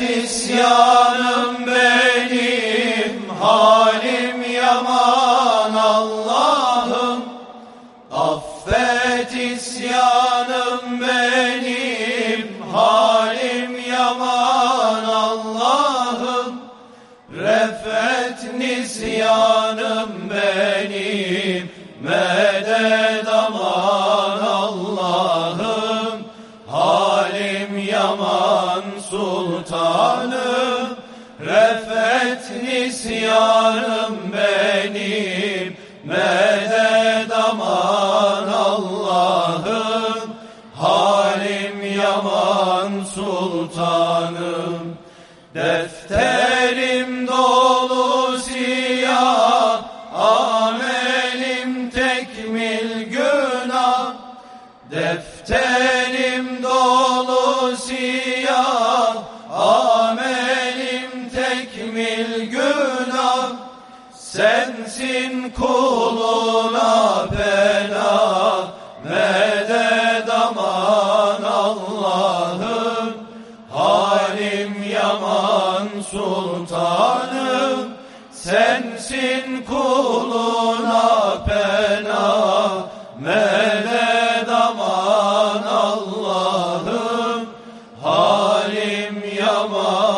isyanım benim halim yaman Allah'ım. Affet isyanım benim halim yaman Allah'ım. Refet nisyanım benim medet yaman sultanım Refet nisyanım benim medet aman Allah'ım Halim yaman sultanım. Defterim dolu siyah Amelim tekmil günah. Defterim dolu siyah Amelim tekmil günah. Sensin kuluna pena Medet aman Allah'ım. Halim yaman sultanım Sensin kuluna pena Medet yaman